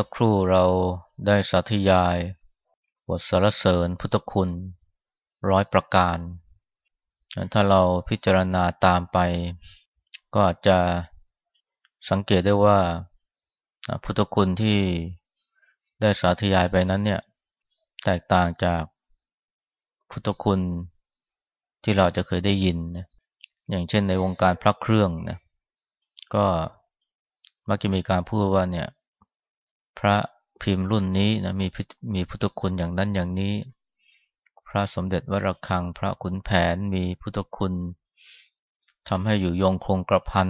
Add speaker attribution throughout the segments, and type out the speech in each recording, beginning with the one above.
Speaker 1: สักครู่เราได้สาธยาย บทสารเสริญพุทธคุณร้อยประการ ถ้าเราพิจารณาตามไป ก็อาจจะสังเกตได้ว่าพุทธคุณที่ได้สาธยายไปนั้นเนี่ยแตกต่างจากพุทธคุณที่เราจะเคยได้ยินนะอย่างเช่นในวงการพระเครื่องนะก็มักจะมีการพูดว่าเนี่ย พระพิมพ์รุ่นนี้นะมีมีพุทธคุณอย่างนั้นอย่างนี้ พระสมเด็จวรคัง พระขุนแผนมีพุทธคุณทำให้อยู่ยงคงกระพัน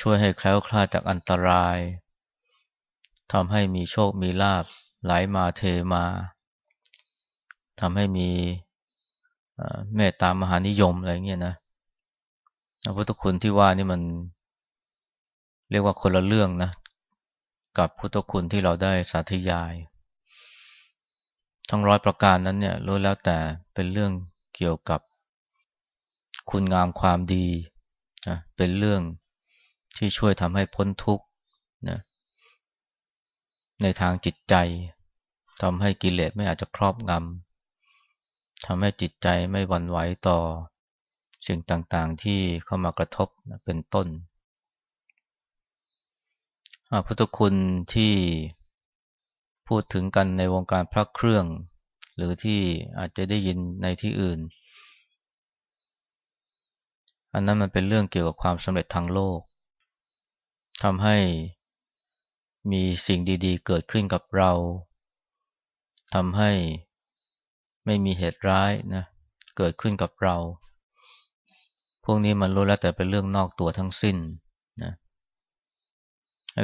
Speaker 1: ช่วยให้แคล้วคลาดจากอันตรายทำให้มีโชคมีลาบไหลมาเทมาทำให้มีเมตตามหานิยมอะไรเงี้ยนะพระพุทธคุณที่ว่านี่มันเรียกว่าคนละเรื่องนะ กับพุทธคุณที่เราได้สาธยาย ทั้งร้อยประการนั้นเนี่ยรู้แล้วแต่เป็นเรื่องเกี่ยวกับคุณงามความดีนะเป็นเรื่องที่ช่วยทำให้พ้นทุกข์นะในทางจิตใจทำให้กิเลสไม่อาจจะครอบงำทำให้จิตใจไม่หวั่นไหวต่อสิ่งต่างๆที่เข้ามากระทบเป็นต้น พุทธคุณที่พูดถึงกันในวงการพระเครื่อง หรือที่อาจจะได้ยินในที่อื่น อันนั้นมันเป็นเรื่องเกี่ยวกับความสำเร็จทางโลกทำให้มีสิ่งดีๆ เกิดขึ้นกับเราทำให้ไม่มีเหตุร้ายนะเกิดขึ้นกับเรา พวกนี้มันรู้แล้วแต่เป็นเรื่องนอกตัวทั้งสิ้นนะเ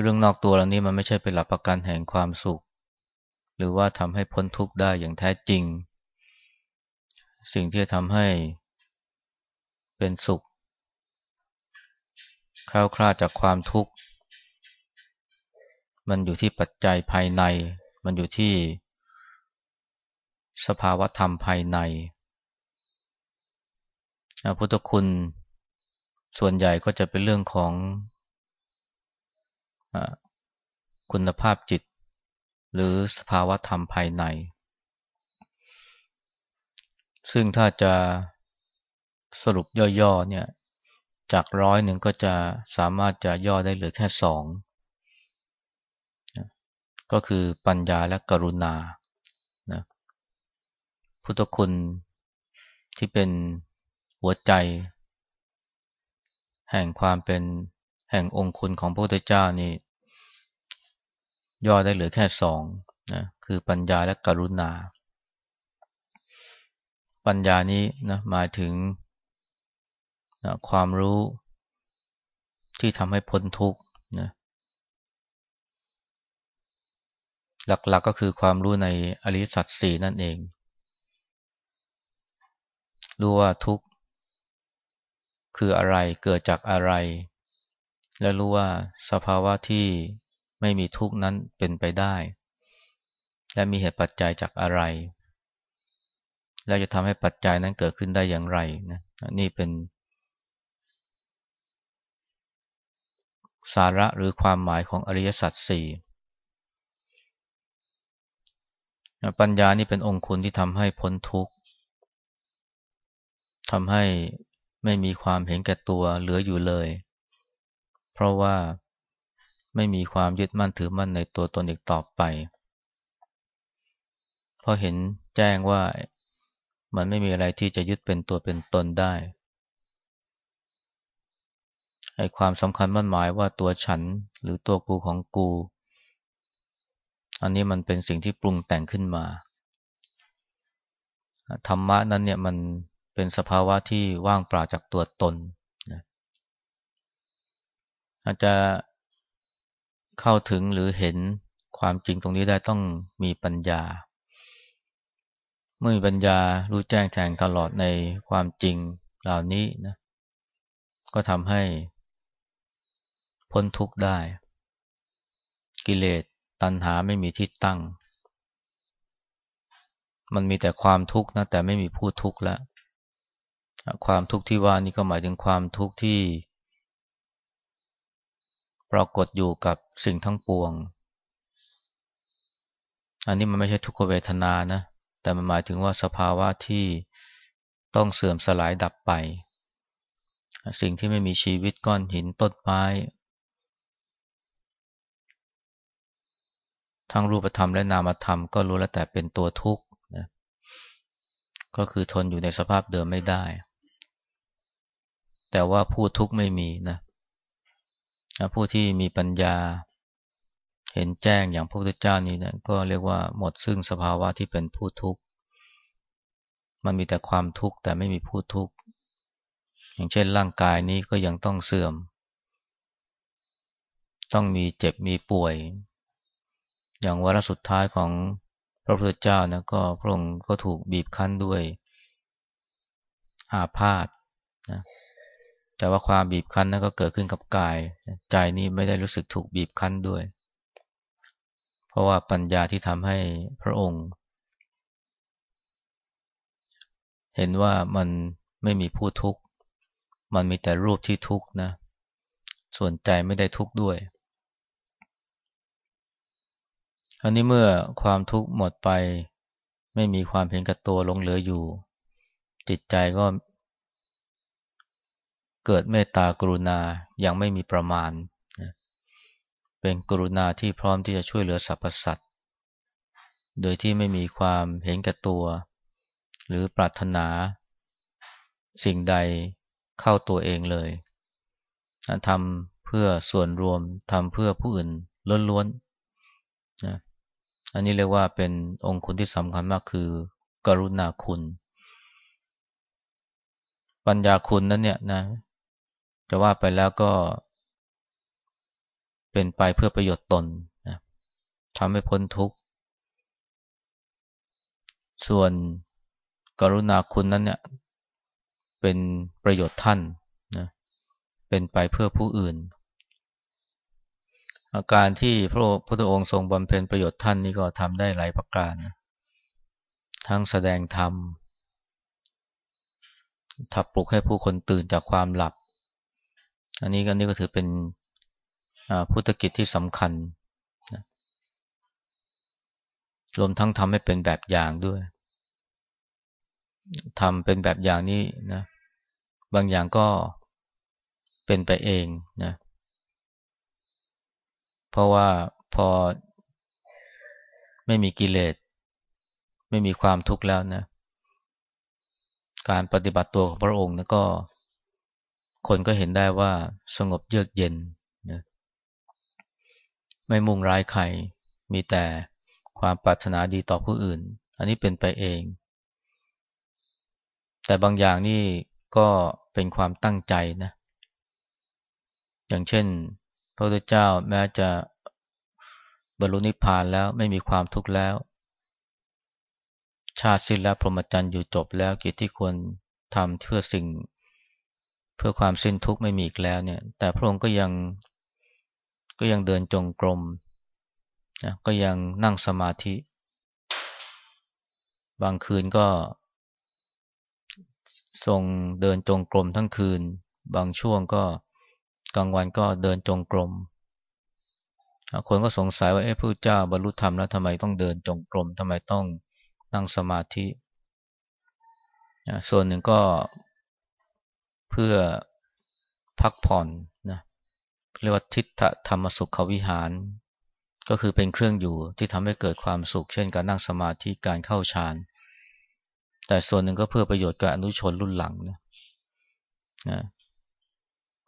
Speaker 1: เรื่องนอกตัวเหล่านี้มันไม่ใช่เป็นหลักประกันแห่งความสุข หรือว่าทำให้พ้นทุกข์ได้อย่างแท้จริง สิ่งที่ทำให้เป็นสุขคล้าคลาดจากความทุกข์ มันอยู่ที่ปัจจัยภายใน มันอยู่ที่สภาวธรรมภายในพุทธคุณส่วนใหญ่ก็จะเป็นเรื่องของ คุณภาพจิต หรือสภาวะธรรมภายใน ซึ่งถ้าจะสรุปย่อๆเนี่ยจากร้อยหนึ่งก็จะสามารถจะย่อได้เหลือแค่สองก็คือปัญญาและกรุณานะพุทธคุณที่เป็นหัวใจ แห่งความเป็น แห่งองคุณของพระพุทธเจ้านี่ ย่อได้เหลือแค่สองนะคือปัญญาและกรุณา ปัญญานี้นะหมายถึงนะความรู้ที่ทำให้พ้นทุกข์นะหลักๆกก็คือความรู้ในอริสัตสีนั่นเอง รู้ว่าทุกข์คืออะไรเกิดจากอะไร และรู้ว่าสภาวะที่ไม่มีทุกข์นั้นเป็นไปได้ และมีเหตุปัจจัยจากอะไร และจะทำให้ปัจจัยนั้นเกิดขึ้นได้อย่างไรนะนี่เป็น สาระหรือความหมายของอริยสัจสี่ปัญญานี่เป็นองค์คุณที่ทำให้พ้นทุกข์ทำให้ไม่มีความเห็นแก่ตัวเหลืออยู่เลย เพราะว่าไม่มีความยึดมั่นถือมั่นในตัวตนอีกต่อไป เพราะเห็นแจ้งว่ามันไม่มีอะไรที่จะยึดเป็นตัวเป็นตนได้ไอ้ความสำคัญมั่นหมายว่าตัวฉันหรือตัวกูของกู อันนี้มันเป็นสิ่งที่ปรุงแต่งขึ้นมา ธรรมะนั้นเนี่ยมันเป็นสภาวะที่ว่างเปล่าจากตัวตน อาจจะเข้าถึงหรือเห็นความจริงตรงนี้ได้ต้องมีปัญญา เมื่อมีปัญญารู้แจ้งแทงตลอดในความจริงเหล่านี้นะ ก็ทำให้พ้นทุกข์ได้ กิเลสตัณหาไม่มีที่ตั้ง มันมีแต่ความทุกข์นะแต่ไม่มีผู้ทุกข์แล้วความทุกข์ที่ว่านี่ก็หมายถึงความทุกข์ที่ ปรากฏอยู่กับสิ่งทั้งปวง อันนี้มันไม่ใช่ทุกขเวทนานะ แต่มันหมายถึงว่าสภาวะที่ต้องเสื่อมสลายดับไป สิ่งที่ไม่มีชีวิตก้อนหินต้นไม้ทั้งรูปธรรมและนามธรรมก็รู้แล้วแต่เป็นตัวทุกข์นะก็คือทนอยู่ในสภาพเดิมไม่ได้ แต่ว่าผู้ทุกข์ไม่มีนะ ผู้ที่มีปัญญา เห็นแจ้งอย่างพระพุทธเจ้านี้นะก็เรียกว่าหมดซึ่งสภาวะที่เป็นผู้ทุกข์ มันมีแต่ความทุกข์แต่ไม่มีผู้ทุกข์ อย่างเช่นร่างกายนี้ก็ยังต้องเสื่อม ต้องมีเจ็บมีป่วย อย่างวาระสุดท้ายของพระพุทธเจ้านะก็พระองค์ก็ถูกบีบคั้นด้วยอาพาธนะ แต่ว่าความบีบคั้นนั้นก็เกิดขึ้นกับกาย ใจนี้ไม่ได้รู้สึกถูกบีบคั้นด้วย เพราะว่าปัญญาที่ทำให้พระองค์ เห็นว่ามันไม่มีผู้ทุกข์ มันมีแต่รูปที่ทุกข์นะ ส่วนใจไม่ได้ทุกข์ด้วยอันนี้เมื่อความทุกข์หมดไป ไม่มีความเห็นกับตัวลงเหลืออยู่ จิตใจก็ เกิดเมตตากรุณาอย่างไม่มีประมาณเป็นกรุณาที่พร้อมที่จะช่วยเหลือสรรพสัตว์ โดยที่ไม่มีความเห็นแก่ตัว หรือปรารถนา สิ่งใดเข้าตัวเองเลยทำเพื่อส่วนรวมทำเพื่อผู้อื่นล้วนๆนะอันนี้เรียกว่าเป็นองค์คุณที่สำคัญมากคือ กรุณาคุณ ปัญญาคุณนั้นเนี่ยนะ จะว่าไปแล้วก็ เป็นไปเพื่อประโยชน์ตนนะทำให้พ้นทุกข์ ส่วนกรุณาคุณนั้นเนี่ย เป็นประโยชน์ท่านนะเป็นไปเพื่อผู้อื่น อาการที่พระพุทธองค์ทรงบำเพ็ญประโยชน์ท่านนี่ก็ทำได้หลายประการนะทั้งแสดงธรรมทับปลุกให้ผู้คนตื่นจากความหลับ อันนี้ก็นี่ก็ถือเป็นพุทธกิจที่สำคัญนะรวมทั้งทำให้เป็นแบบอย่างด้วยทำเป็นแบบอย่างนี้นะ บางอย่างก็เป็นไปเองนะ เพราะว่าพอไม่มีกิเลสไม่มีความทุกข์แล้วนะ การปฏิบัติตัวของพระองค์นะก็ คนก็เห็นได้ว่าสงบเยือกเย็นนะไม่มุ่งร้ายใคร มีแต่ความปรารถนาดีต่อผู้อื่น อันนี้เป็นไปเอง แต่บางอย่างนี่ก็เป็นความตั้งใจนะ อย่างเช่น พระพุทธเจ้าแม้จะบรรลุนิพพานแล้วไม่มีความทุกข์แล้ว ชาติสิ้นแล้วพรหมจรรย์อยู่จบแล้วกิจที่ควรทำเพื่อสิ่ง เพื่อความสิ้นทุกข์ไม่มีอีกแล้วเนี่ย แต่พระองค์ก็ยังก็ยังเดินจงกรมนะก็ยังนั่งสมาธิ บางคืนก็ทรงเดินจงกรมทั้งคืน บางช่วงก็กลางวันก็เดินจงกรม คนก็สงสัยว่าเอ๊ะพระเจ้าบรรลุธรรมแล้วทำไมต้องเดินจงกรมทำไมต้องนั่งสมาธิ ส่วนหนึ่งก็ เพื่อพักผ่อนนะเรียกว่าทิฏฐธรรมสุขวิหาร ก็คือเป็นเครื่องอยู่ที่ทำให้เกิดความสุข เช่นการนั่งสมาธิการเข้าฌานแต่ส่วนหนึ่งก็เพื่อประโยชน์กับอนุชนรุ่นหลังนะนะ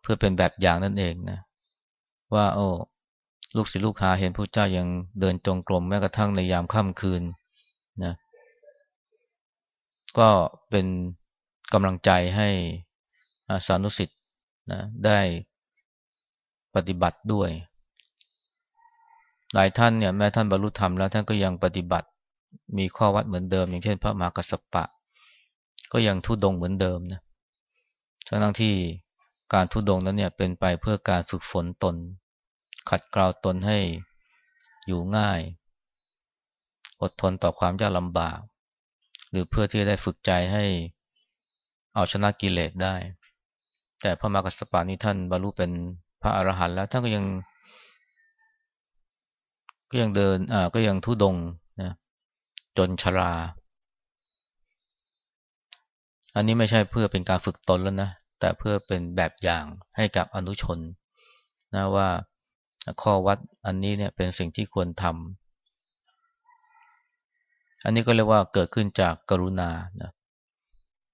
Speaker 1: เพื่อเป็นแบบอย่างนั่นเองนะว่าโอ้ลูกศิษย์ลูกหาเห็นพระเจ้ายังเดินจงกรมแม้กระทั่งในยามค่ำคืนนะก็เป็นกำลังใจให้ สานุสิทธ์นะได้ปฏิบัติด้วย หลายท่านเนี่ยแม้ท่านบรรลุธรรมแล้วท่านก็ยังปฏิบัติมีข้อวัดเหมือนเดิม อย่างเช่น พระมหากัสสปะ ก็ยังทุดงเหมือนเดิมนะทั้งที่การทุดงนั้นเนี่ยเป็นไปเพื่อการฝึกฝนตน ขัดเกลาตนให้อยู่ง่าย อดทนต่อความยากลำบาก หรือเพื่อที่จะได้ฝึกใจให้เอาชนะกิเลสได้ แต่พระมากัสปานี้ท่านบรรลุเป็นพระอรหันต์แล้วท่านก็ยัง ก็ยังเดินอ่าก็ยังทุดงนะจนชรา อันนี้ไม่ใช่เพื่อเป็นการฝึกตนแล้วนะแต่เพื่อเป็นแบบอย่างให้กับอนุชนนะว่าข้อวัดอันนี้เนี่ยเป็นสิ่งที่ควรทำอันนี้ก็เรียกว่าเกิดขึ้นจากกรุณานะ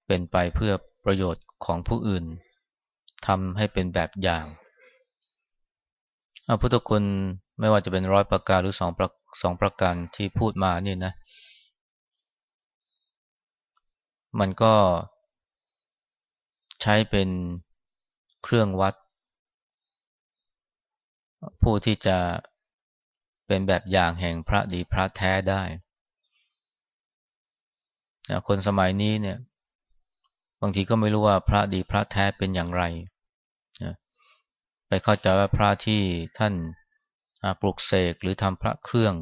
Speaker 1: เป็นไปเพื่อประโยชน์ของผู้อื่น ทำให้เป็นแบบอย่างพระพุทธคุณไม่ว่าจะเป็นร้อยประการหรือสองประสองประการที่พูดมานี่นะ มันก็ใช้เป็นเครื่องวัด ผู้ที่จะเป็นแบบอย่างแห่งพระดีพระแท้ได้คนสมัยนี้เนี่ย บางทีก็ไม่รู้ว่าพระดีพระแท้เป็นอย่างไร ไปเข้าใจว่าพระที่ท่านปลุกเสกหรือทำพระเครื่อง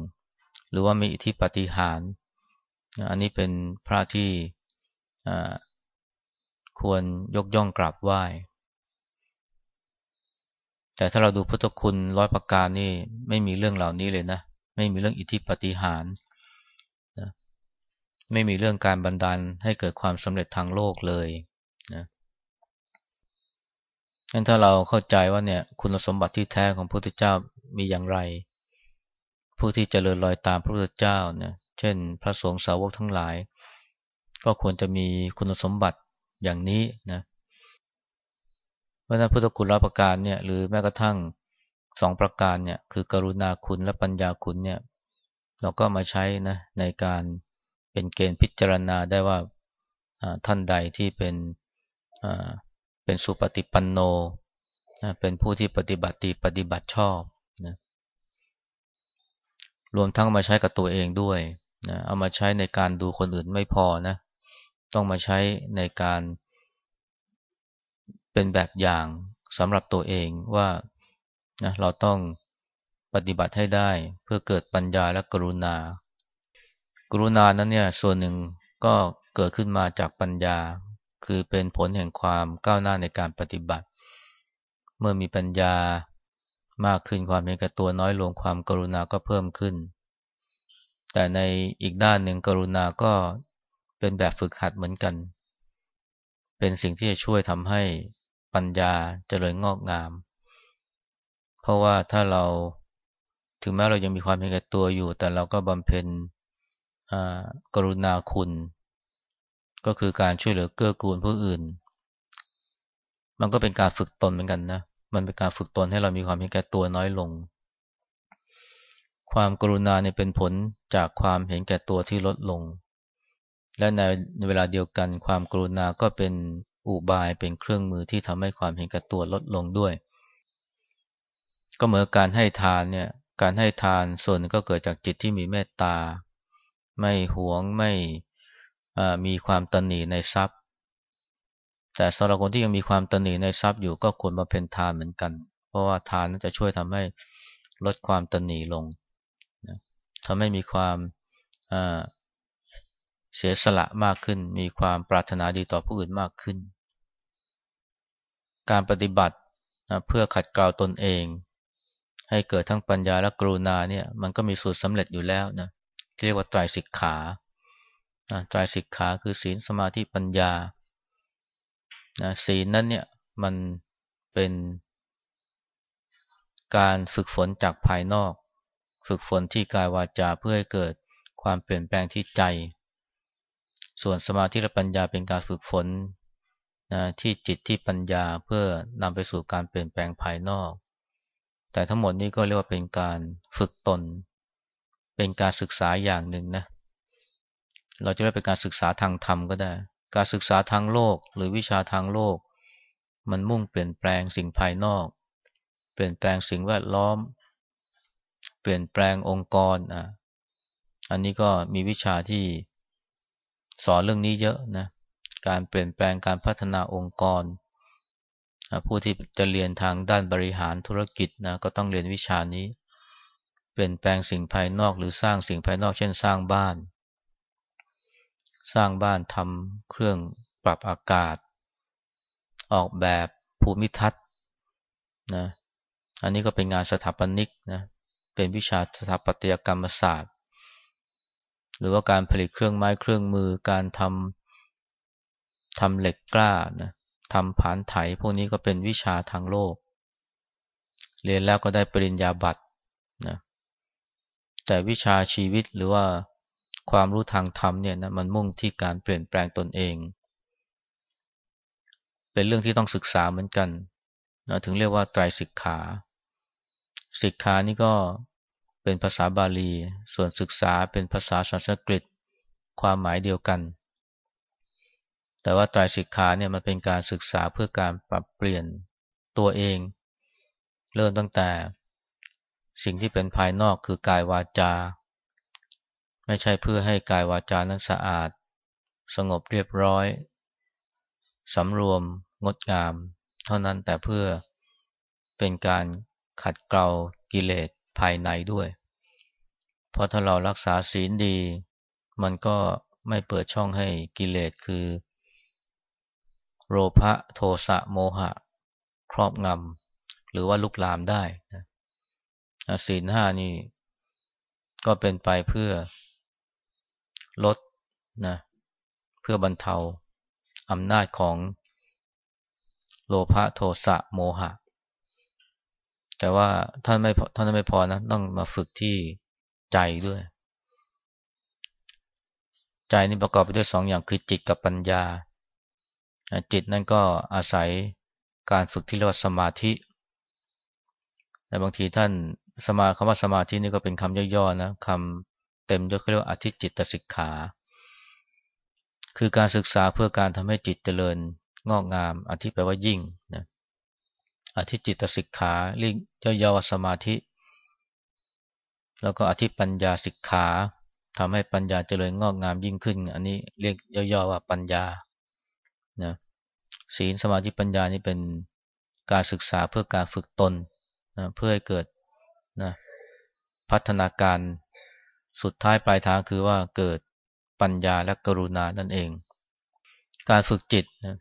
Speaker 1: หรือว่ามีอิทธิปฏิหารอันนี้เป็นพระที่ควรยกย่องกราบไหว้ แต่ถ้าเราดูพุทธคุณร้อยประการนี่ไม่มีเรื่องเหล่านี้เลยนะ ไม่มีเรื่องอิทธิปฏิหารนะไม่มีเรื่องการบันดาลให้เกิดความสำเร็จทางโลกเลย งั้นถ้าเราเข้าใจว่าเนี่ยคุณสมบัติที่แท้ของพระพุทธเจ้ามีอย่างไร ผู้ที่จเจริญรอยตามพระพุทธเจ้าเนี่ยเช่น พระสงฆ์สาวกทั้งหลาย ก็ควรจะมีคุณสมบัติอย่างนี้นะเพราะนั้นพุทธคุณรับประการเนี่ยหรือแม้กระทั่งสองประการเนี่ยคือกรุณาคุณและปัญญาคุณเนี่ยเราก็มาใช้นะในการเป็นเกณฑ์พิจารณาได้ว่าท่านใดที่เป็น เป็นสุปฏิปันโนเป็นผู้ที่ปฏิบัติปฏิบัติชอบนะรวมทั้งมาใช้กับตัวเองด้วยนะเอามาใช้ในการดูคนอื่นไม่พอนะ ต้องมาใช้ในการเป็นแบบอย่างสำหรับตัวเองว่านะเราต้องปฏิบัติให้ได้เพื่อเกิดปัญญาและกรุณา กรุณานั้นเนี่ยส่วนหนึ่งก็เกิดขึ้นมาจากปัญญา คือเป็นผลแห่งความก้าวหน้าในการปฏิบัติ เมื่อมีปัญญามากขึ้นความเห็นแก่ตัวน้อยลงความกรุณาก็เพิ่มขึ้น แต่ในอีกด้านหนึ่งกรุณาก็เป็นแบบฝึกหัดเหมือนกัน เป็นสิ่งที่จะช่วยทำให้ปัญญาเจริญงอกงาม เพราะว่าถ้าเราถึงแม้เรายังมีความเห็นแก่ตัวอยู่ แต่เราก็บำเพ็ญกรุณาคุณ ก็คือการช่วยเหลือเกื้อกูลผู้อื่น มันก็เป็นการฝึกตนเหมือนกันนะ มันเป็นการฝึกตนให้เรามีความเห็นแก่ตัวน้อยลง ความกรุณาเนี่ยเป็นผลจากความเห็นแก่ตัวที่ลดลง และในเวลาเดียวกัน ความกรุณาก็เป็นอุบายเป็นเครื่องมือที่ทำให้ความเห็นแก่ตัวลดลงด้วย ก็เหมือนการให้ทานเนี่ย การให้ทานส่วนก็เกิดจากจิตที่มีเมตตา ไม่หวงไม่ มีความตนหนีในทรัพย์ แต่สำหรับคนที่ยังมีความตนหนีในทรัพย์อยู่ก็ควรมาเป็นทานเหมือนกัน เพราะว่าทานนั้นจะช่วยทำให้ลดความตนหนีลงทำให้มีความเสียสละมากขึ้น มีความปรารถนาดีต่อผู้อื่นมากขึ้น การปฏิบัติเพื่อขัดเกลาตนเอง ให้เกิดทั้งปัญญาและกรุณาเนี่ยมันก็มีสูตรสำเร็จอยู่แล้วนะเรียกว่าไตรสิกขา ใจสิกขาคือศีลสมาธิปัญญานะศีลนั้นเนี่ยมันเป็นการฝึกฝนจากภายนอก ฝึกฝนที่กายวาจาเพื่อให้เกิดความเปลี่ยนแปลงที่ใจ ส่วนสมาธิและปัญญาเป็นการฝึกฝนนะที่จิตที่ปัญญาเพื่อนำไปสู่การเปลี่ยนแปลงภายนอก แต่ทั้งหมดนี้ก็เรียกว่าเป็นการฝึกตน เป็นการศึกษาอย่างหนึ่งนะเเราจะได้เป็นการศึกษาทางธรรมก็ได้ การศึกษาทางโลกหรือวิชาทางโลก มันมุ่งเปลี่ยนแปลงสิ่งภายนอก เปลี่ยนแปลงสิ่งแวดล้อม เปลี่ยนแปลงองค์กรอะอันนี้ก็มีวิชาที่สอนเรื่องนี้เยอะนะ การเปลี่ยนแปลงการพัฒนาองค์กร ผู้ที่จะเรียนทางด้านบริหารธุรกิจนะก็ต้องเรียนวิชานี้ เปลี่ยนแปลงสิ่งภายนอกหรือสร้างสิ่งภายนอกเช่นสร้างบ้าน สร้างบ้านทำเครื่องปรับอากาศ ออกแบบภูมิทัศน์นะอันนี้ก็เป็นงานสถาปนิกนะเป็นวิชาสถาปัตยกรรมศาสตร์ หรือว่าการผลิตเครื่องไม้เครื่องมือการทำทำเหล็กกล้านะทำผานไถพวกนี้ก็เป็นวิชาทางโลก เรียนแล้วก็ได้ปริญญาบัตรนะแต่วิชาชีวิตหรือว่า ความรู้ทางธรรมเนี่ยนะมันมุ่งที่การเปลี่ยนแปลงตนเอง เป็นเรื่องที่ต้องศึกษาเหมือนกันนะถึงเรียกว่าไตรสิกขาสิกขานี่ก็เป็นภาษาบาลี ส่วนศึกษาเป็นภาษาสันสกฤต ความหมายเดียวกัน แต่ว่าไตรสิกขาเนี่ยมันเป็นการศึกษาเพื่อการปรับเปลี่ยนตัวเอง เริ่มตั้งแต่สิ่งที่เป็นภายนอกคือกายวาจา ไม่ใช่เพื่อให้กายวาจานั้นสะอาด สงบเรียบร้อยสำรวมงดงาม เท่านั้นแต่เพื่อเป็นการขัดเกลากิเลสภายในด้วย เพราะถ้าเรารักษาศีลดี มันก็ไม่เปิดช่องให้กิเลสคือ โลภะโทสะโมหะ ครอบงำหรือว่าลุกลามได้นะศีลห้านี่ก็เป็นไปเพื่อ ลดนะเพื่อบรรเทาอำนาจของโลภะโทสะโมหะ แต่ว่าท่านไม่ท่านไม่พอนะต้องมาฝึกที่ใจด้วย ใจนี่ประกอบไปด้วยสองอย่างคือจิตกับปัญญา จิตนั่นก็อาศัยการฝึกที่เรียกว่าสมาธิแต่บางทีท่านสมาคำว่าสมาธินี่ก็เป็นคำย่อๆนะคำ เต็มยกเรียกว่าอธิจิตสิกขา คือการศึกษาเพื่อการทำให้จิตเจริญงอกงาม อธิแปลว่ายิ่งนะอธิจิตสิกขาเรียกย่อๆว่าสมาธิ แล้วก็อธิปัญญาสิกขาทำให้ปัญญาเจริญงอกงามยิ่งขึ้น อันนี้เรียกย่อๆว่าปัญญานะศีลสมาธิปัญญานี่เป็นการศึกษาเพื่อการฝึกตนนะเพื่อให้เกิดนะพัฒนาการ สุดท้ายปลายทางคือว่าเกิดปัญญาและกรุณานั่นเอง การฝึกจิตนะ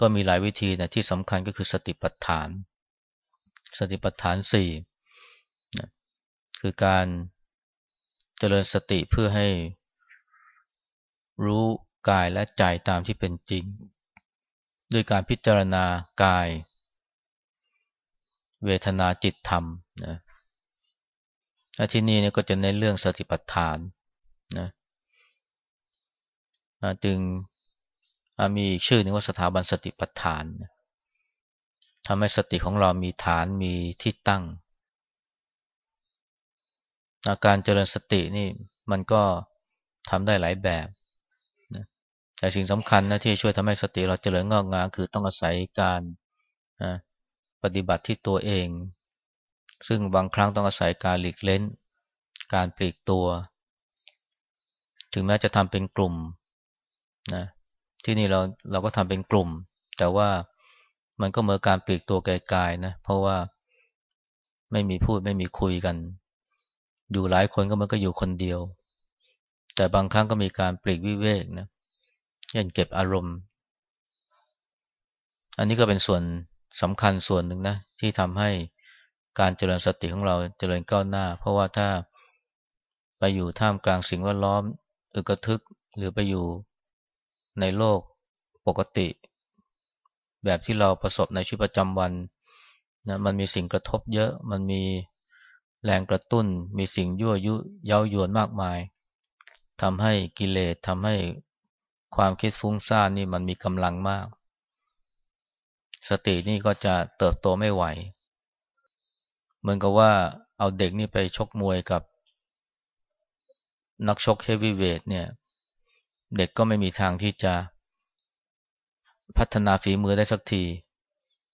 Speaker 1: ก็มีหลายวิธีนะที่สำคัญก็คือสติปัฏฐาน สติปัฏฐานสี่นะคือการเจริญสติเพื่อให้รู้กายและใจตามที่เป็นจริง ด้วยการพิจารณากาย เวทนาจิตธรรมนะ ที่นี่เนี่ยก็จะในเรื่องสติปัฏฐานนะจึงมีอีกชื่อหนึ่งว่าสถาบันสติปัฏฐานทำให้สติของเรามีฐานมีที่ตั้ง อาการเจริญสตินี่มันก็ทำได้หลายแบบแต่สิ่งสำคัญนะที่ช่วยทำให้สติเราเจริญงอกงามคือต้องอาศัยการปฏิบัติที่ตัวเอง ซึ่งบางครั้งต้องอาศัยการหลีกเล้น การปลีกตัว ถึงแม้จะทำเป็นกลุ่มนะที่นี่เราเราก็ทำเป็นกลุ่ม แต่ว่ามันก็เหมือนการปลีกตัวไกลๆนะ เพราะว่าไม่มีพูดไม่มีคุยกัน อยู่หลายคนก็มันก็อยู่คนเดียว แต่บางครั้งก็มีการปลีกวิเวกนะเช่นเก็บอารมณ์ อันนี้ก็เป็นส่วนสำคัญส่วนหนึ่งนะ ที่ทำให้ การเจริญสติของเราเจริญก้าวหน้า เพราะว่าถ้าไปอยู่ท่ามกลางสิ่งแวดล้อมอึกระทึกหรือไปอยู่ในโลกปกติ แบบที่เราประสบในชีวิตประจำวันนะมันมีสิ่งกระทบเยอะ มันมีแรงกระตุ้น มีสิ่งยั่วยุเย้ายวนมากมายทำให้กิเลสทำให้ความคิดฟุ้งซ่านนี่มันมีกำลังมาก สตินี่ก็จะเติบโตไม่ไหว เหมือนกับว่าเอาเด็กนี่ไปชกมวยกับ นักชกเฮฟวีเวทเนี่ย เด็กก็ไม่มีทางที่จะพัฒนาฝีมือได้สักที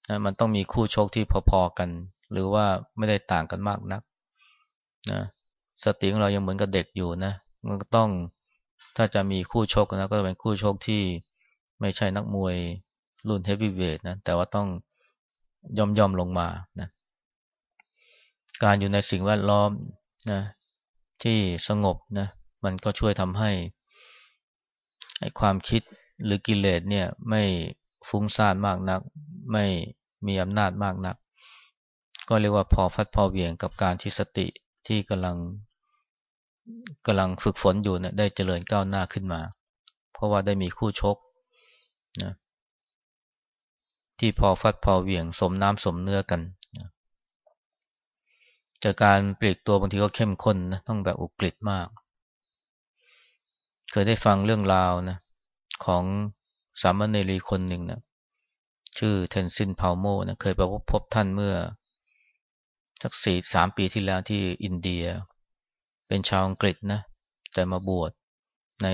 Speaker 1: นะมันต้องมีคู่ชกที่พอๆกัน หรือว่าไม่ได้ต่างกันมากนักนะสติของเรายังเหมือนกับเด็กอยู่นะ มันก็ต้องถ้าจะมีคู่ชกนะก็เป็นคู่ชกที่ไม่ใช่นักมวยรุ่นเฮฟวีเวทนะ แต่ว่าต้องย่อมย่อมลงมานะ การอยู่ในสิ่งแวดล้อมนะที่สงบนะมันก็ช่วยทำให้ให้ความคิดหรือกิเลสเนี่ยไม่ฟุ้งซ่านมากนัก ไม่มีอำนาจมากนัก ก็เรียกว่าพอฟัดพอเวียงกับการที่สติที่กำลังกำลังฝึกฝนอยู่เนี่ยได้เจริญก้าวหน้าขึ้นมา เพราะว่าได้มีคู่ชกนะที่พอฟัดพอเวี่ยงสมน้ำสมเนื้อกัน นะจากการปลีกตัวบางทีก็เข้มข้นนะต้องแบบอุกฤษมาก เคยได้ฟังเรื่องราวนะของสามเณรีคนหนึ่งนะชื่อเทนซินพาวโมนะเคยไปพบท่านเมื่อ สักสี่สามปีที่แล้วที่อินเดีย เป็นชาวอังกฤษนะแต่มาบวชใน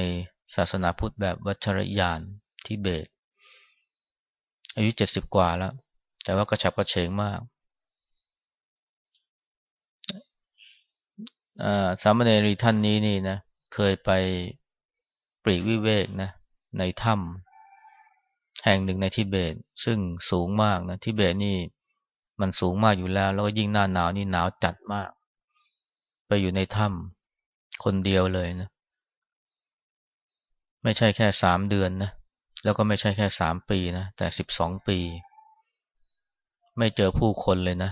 Speaker 1: ศาสนาพุทธแบบวัชรยานที่เบต อายุเจ็ดสิบกว่าแล้ว แต่ว่ากระฉับกระเฉงมาก สามเณรีท่านนี้นี่นะเคยไปปรีกวิเวกนะในถ้ำแห่งหนึ่งในทิเบต ซึ่งสูงมากนะทิเบตนี่มันสูงมากอยู่แล้ว แล้วก็ยิ่งหน้าหนาวนี่หนาวจัดมาก ไปอยู่ในถ้ำคนเดียวเลยนะ ไม่ใช่แค่สามเดือนนะแล้วก็ไม่ใช่แค่สามปีนะแต่สิบสองปี ไม่เจอผู้คนเลยนะ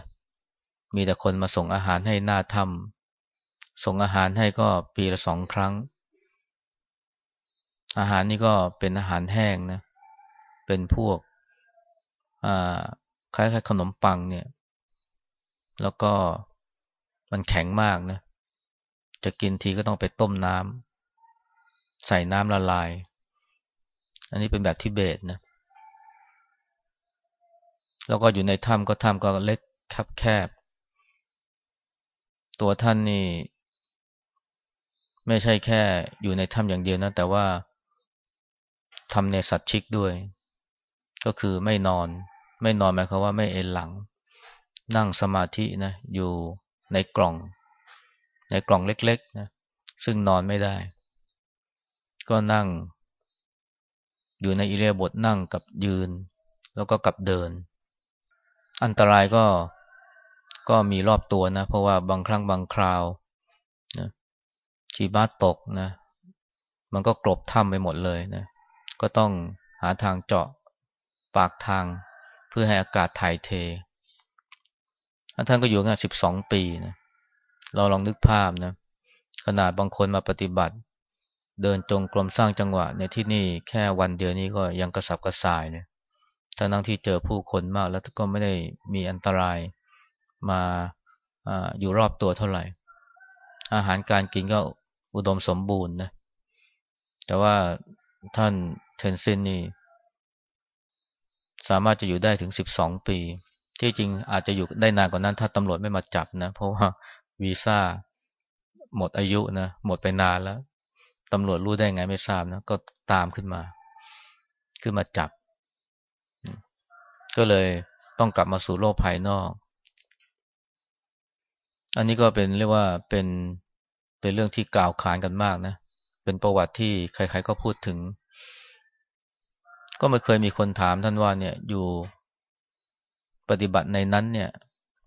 Speaker 1: มีแต่คนมาส่งอาหารให้หน้าถ้ำ ส่งอาหารให้ก็ปีละสองครั้ง อาหารนี่ก็เป็นอาหารแห้งนะ เป็นพวกคล้ายๆขนมปังเนี่ย แล้วก็มันแข็งมากนะ จะกินทีก็ต้องไปต้มน้ำใส่น้ำละลาย อันนี้เป็นแบบทิเบตนะ แล้วก็อยู่ในถ้ำก็ถ้ำก็เล็กคับแคบ ตัวท่านนี่ ไม่ใช่แค่อยู่ในถ้ำอย่างเดียวนะ แต่ว่าทำในสัตว์ชิกด้วย ก็คือไม่นอน ไม่นอนหมายความว่าไม่เอนหลัง นั่งสมาธินะ อยู่ในกล่อง ในกล่องเล็กๆนะซึ่งนอนไม่ได้ ก็นั่ง อยู่ในอิเลียบทนั่งกับยืน แล้วก็กับเดิน อันตรายก็ก็มีรอบตัวนะ เพราะว่าบางครั้งบางคราว ชีบาตกนะ มันก็กลบถ้ำไปหมดเลยนะ ก็ต้องหาทางเจาะปากทางเพื่อให้อากาศถ่ายเท ท่านก็อยู่งานสิบสองปีนะ เราลองนึกภาพนะ ขนาดบางคนมาปฏิบัติ เดินจงกรมสร้างจังหวะในที่นี่แค่วันเดียวนี้ก็ยังกระสับกระส่ายเลยทั้งที่เจอผู้คนมากแล้วก็ไม่ได้มีอันตรายมาออยู่รอบตัวเท่าไหร่ อาหารการกินก็ อุดมสมบูรณ์นะแต่ว่าท่านเทนซินนี่สามารถจะอยู่ได้ถึงสิบสองปี ที่จริงอาจจะอยู่ได้นานกว่านั้น ถ้าตำรวจไม่มาจับนะ เพราะว่าวีซ่าหมดอายุนะหมดไปนานแล้วตำรวจรู้ได้ไงไม่ทราบนะก็ตามขึ้นมา ขึ้นมาจับ ก็เลยต้องกลับมาสู่โลกภายนอก อันนี้ก็เป็นเรียกว่าเป็น เป็นเรื่องที่กล่าวขานกันมากนะ เป็นประวัติที่ใครๆก็พูดถึง ก็ไม่เคยมีคนถามท่านว่าเนี่ยอยู่ปฏิบัติในนั้นเนี่ย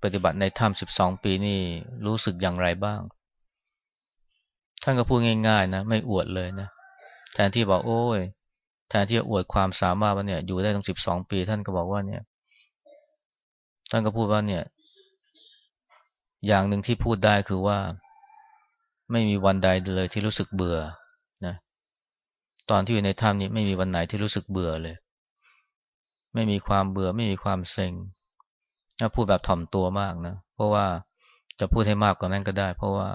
Speaker 1: ปฏิบัติในถ้ำสิบสองปีนี่รู้สึกอย่างไรบ้าง ท่านก็พูดง่าย ๆ นะ ไม่อวดเลยนะ แทนที่บอกโอ้ย แทนที่จะอวดความสามารถว่าเนี่ย อยู่ได้ตั้งสิบสองปี ท่านก็บอกว่าเนี่ย ท่านก็พูดว่าเนี่ย อย่างหนึ่งที่พูดได้คือว่า ไม่มีวันใดเลยที่รู้สึกเบื่อนะตอนที่อยู่ในถ้ำนี้ไม่มีวันไหนที่รู้สึกเบื่อเลย ไม่มีความเบื่อไม่มีความเซ็งถ้าพูดแบบถ่อมตัวมากนะ เพราะว่าจะพูดให้มากกว่านั้นก็ได้ เพราะว่า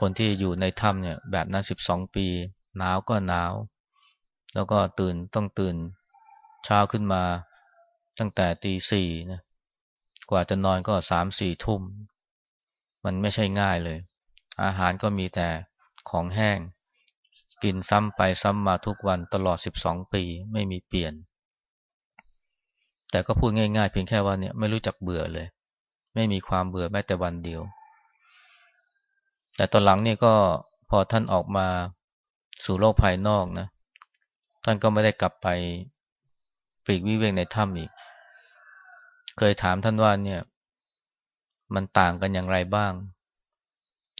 Speaker 1: คนที่อยู่ในถ้ำเนี่ย แบบนั้นสิบสองปี หนาวก็หนาว แล้วก็ตื่นต้องตื่น เช้าขึ้นมา ตั้งแต่ตีสี่นะกว่าจะนอนก็สามสี่ทุ่ม มันไม่ใช่ง่ายเลย อาหารก็มีแต่ของแห้ง กินซ้ำไปซ้ำมาทุกวันตลอด 12 ปีไม่มีเปลี่ยน แต่ก็พูดง่าย ๆ เพียงแค่ว่าเนี่ยไม่รู้จักเบื่อเลย ไม่มีความเบื่อแม้แต่วันเดียว แต่ตอนหลังเนี่ก็พอท่านออกมาสู่โลกภายนอกนะ ท่านก็ไม่ได้กลับไปปลีกวิเวกในถ้ำอีก เคยถามท่านว่าเนี่ย มันต่างกันอย่างไรบ้าง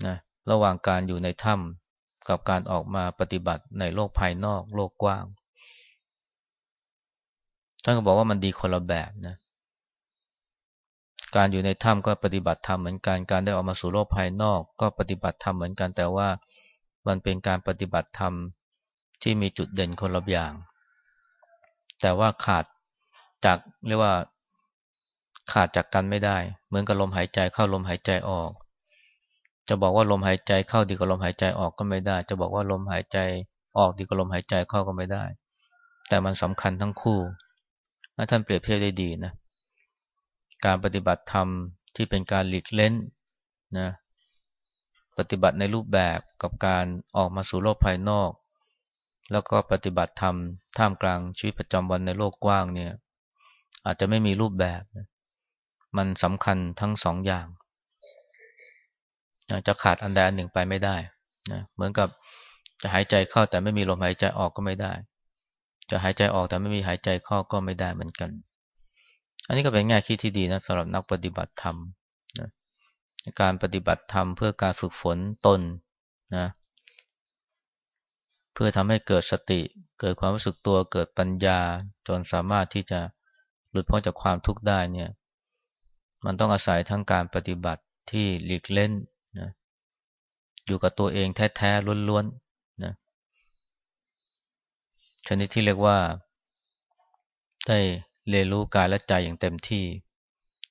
Speaker 1: นะระหว่างการอยู่ในถ้ำกับการออกมาปฏิบัติในโลกภายนอกโลกกว้าง ท่านก็บอกว่ามันดีคนละแบบนะการอยู่ในถ้ำก็ปฏิบัติธรรมเหมือนกันการได้ออกมาสู่โลกภายนอก ก็ปฏิบัติธรรมเหมือนกัน แต่ว่ามันเป็นการปฏิบัติธรรมที่มีจุดเด่นคนละอย่าง แต่ว่าขาดจากเรียกว่าขาดจากกันไม่ได้ เหมือนกับลมหายใจเข้าลมหายใจออก จะบอกว่าลมหายใจเข้าดีกว่าลมหายใจออกก็ไม่ได้ จะบอกว่าลมหายใจออกดีกว่าลมหายใจเข้าก็ไม่ได้ แต่มันสำคัญทั้งคู่ท่านเปรียบเทียบได้ดีนะ การปฏิบัติธรรมที่เป็นการหลีกเล่นนะปฏิบัติในรูปแบบกับการออกมาสู่โลกภายนอก แล้วก็ปฏิบัติธรรมท่ามกลางชีวิตประจำวันในโลกกว้างเนี่ย อาจจะไม่มีรูปแบบนะมันสำคัญทั้งสองอย่าง จะขาดอันใดอันหนึ่งไปไม่ได้นะเหมือนกับจะหายใจเข้าแต่ไม่มีลมหายใจออกก็ไม่ได้ จะหายใจออกแต่ไม่มีหายใจเข้าก็ไม่ได้เหมือนกัน อันนี้ก็เป็นแง่คิดที่ดีนะสำหรับนักปฏิบัติธรรมนะการปฏิบัติธรรมเพื่อการฝึกฝนตนนะเพื่อทำให้เกิดสติ เกิดความรู้สึกตัวเกิดปัญญา จนสามารถที่จะหลุดพ้นจากความทุกข์ได้เนี่ย มันต้องอาศัยทั้งการปฏิบัติที่หลีกเล่น อยู่กับตัวเองแท้ๆล้วนๆนะชนิดที่เรียกว่า ได้เรียนรู้กายและใจอย่างเต็มที่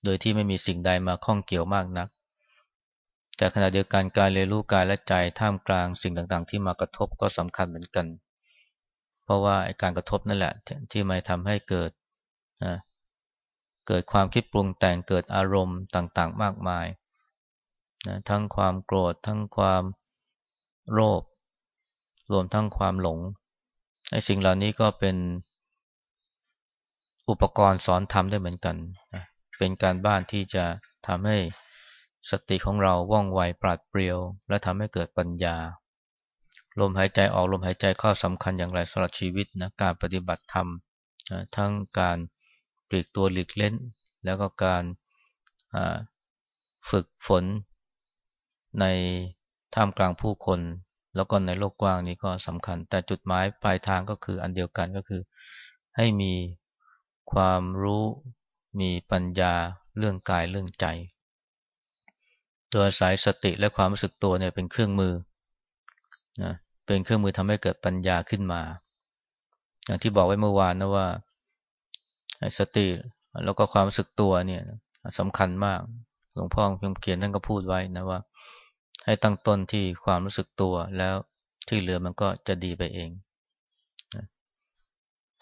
Speaker 1: โดยที่ไม่มีสิ่งใดมาข้องเกี่ยวมากนัก แต่ขณะเดียวกันการเรียนรู้กายและใจท่ามกลางสิ่งต่างๆ ที่มากระทบก็สำคัญเหมือนกัน เพราะว่าการกระทบนั่นแหละ ที่มาทำให้เกิดนะเกิดความคิดปรุงแต่งเกิดอารมณ์ต่างๆ มากมาย นะทั้งความโกรธ ทั้งความโลภรวมทั้งความหลงไอ้สิ่งเหล่านี้ก็เป็นอุปกรณ์สอนทำได้เหมือนกันนะเป็นการบ้านที่จะทำให้สติของเราว่องไวปราดเปรียว และทำให้เกิดปัญญา ลมหายใจออกลมหายใจเข้าสำคัญอย่างไรสำหรับชีวิตนะการปฏิบัติธรรมทั้งการปลีกตัวหลีกเล่น แล้วก็การฝึกฝน ในท่ามกลางผู้คน แล้วก็ในโลกกว้างนี้ก็สำคัญ แต่จุดหมายปลายทางก็คืออันเดียวกันก็คือ ให้มีความรู้มีปัญญาเรื่องกายเรื่องใจ โดยสายสติและความรู้สึกตัวเนี่ยเป็นเครื่องมือนะเป็นเครื่องมือทำให้เกิดปัญญาขึ้นมา อย่างที่บอกไว้เมื่อวานนะว่าสติแล้วก็ความรู้สึกตัวเนี่ยสำคัญมาก หลวงพ่อพิมเขียนท่านก็พูดไว้นะว่า ให้ตั้งต้นที่ความรู้สึกตัวแล้วที่เหลือมันก็จะดีไปเอง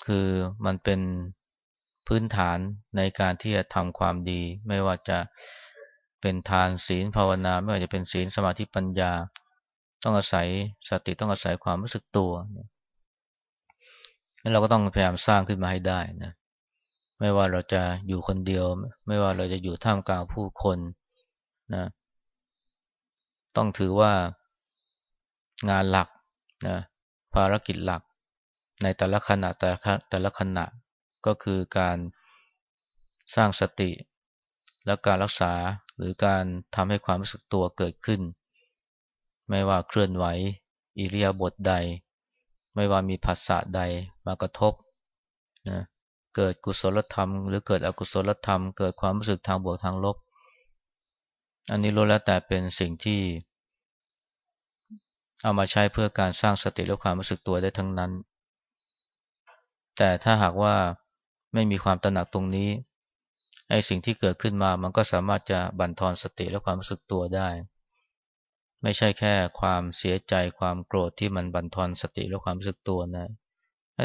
Speaker 1: คือมันเป็นพื้นฐานในการที่จะทำความดี ไม่ว่าจะเป็นทานศีลภาวนา ไม่ว่าจะเป็นศีลสมาธิปัญญา ต้องอาศัยสติต้องอาศัยความรู้สึกตัวแล้วเราก็ต้องพยายามสร้างขึ้นมาให้ได้นะไม่ว่าเราจะอยู่คนเดียว ไม่ว่าเราจะอยู่ท่ามกลางผู้คนนะ ต้องถือว่างานหลักนะภารกิจหลัก ในแต่ละขณะแต่ละแต่ละขณะก็คือการสร้างสติ และการรักษาหรือการทำให้ความรู้สึกตัวเกิดขึ้น ไม่ว่าเคลื่อนไหวอิริยาบถใด ไม่ว่ามีผัสสะใดมากระทบนะเกิดกุศลธรรม หรือเกิดอกุศลธรรม เกิดความรู้สึกทางบวกทางลบ อันนี้รู้แล้วแต่เป็นสิ่งที่เอามาใช้เพื่อการสร้างสติและความรู้สึกตัวได้ทั้งนั้น แต่ถ้าหากว่าไม่มีความตระหนักตรงนี้ไอ้สิ่งที่เกิดขึ้นมามันก็สามารถจะบั่นทอนสติและความรู้สึกตัวได้ ไม่ใช่แค่ความเสียใจความโกรธที่มันบั่นทอนสติและความรู้สึกตัวนะ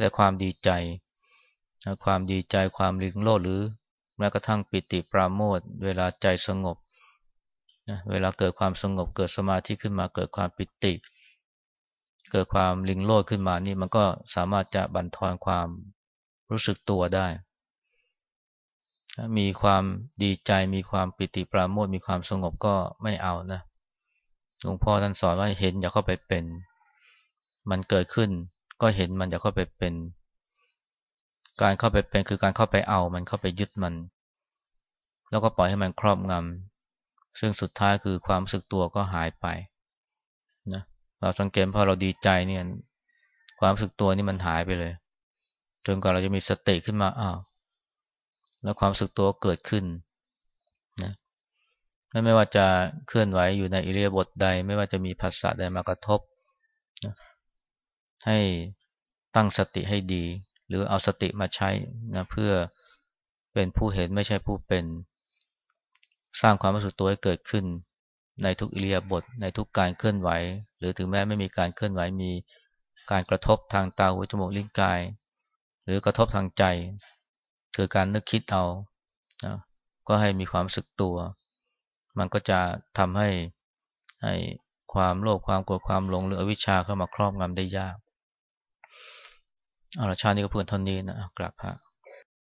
Speaker 1: แต่ความดีใจ ความดีใจความลิงโลดหรือแม้กระทั่งปิติปราโมทเวลาใจสงบ นะเวลาเกิดความสงบเกิดสมาธิขึ้นมาเกิดความปิติ เกิดความลิงโลดขึ้นมานี่มันก็สามารถจะบั่นทอนความรู้สึกตัวได้ มีความดีใจมีความปิติปราโมทมีความสงบก็ไม่เอานะหลวงพ่อท่านสอนว่าเห็นอย่าเข้าไปเป็น มันเกิดขึ้น ก็เห็นมันอย่าเข้าไปเป็น การเข้าไปเป็นคือการเข้าไปเอา มันเข้าไปยึดมัน แล้วก็ปล่อยให้มันครอบงำ ซึ่งสุดท้ายคือความรู้สึกตัวก็หายไปนะเราสังเกตพอเราดีใจเนี่ยความรู้สึกตัวนี่มันหายไปเลย จนกว่าเราจะมีสติขึ้นมาอ้าวแล้วความรู้สึกตัวเกิดขึ้นนะไม่ว่าจะเคลื่อนไหวอยู่ในอิเลียบทใด ไม่ว่าจะมีภาษาใดมากระทบให้ตั้งสติให้ดี หรือเอาสติมาใช้นะเพื่อเป็นผู้เห็นไม่ใช่ผู้เป็น สร้างความรู้สึกตัวให้เกิดขึ้น ในทุกอิเลียบทในทุกการเคลื่อนไหว หรือถึงแม้ไม่มีการเคลื่อนไหวมีการกระทบทางตาหูจมูกลิ้นกาย หรือกระทบทางใจ คือการนึกคิดเอานะก็ให้มีความสึกตัว มันก็จะทำให้ให้ความโลภความโกรธความหลงหรืออวิชชาเข้ามาครอบงำได้ยากเอาละชาตินี้ก็เพื่อนเท่านี้นะกลับพระ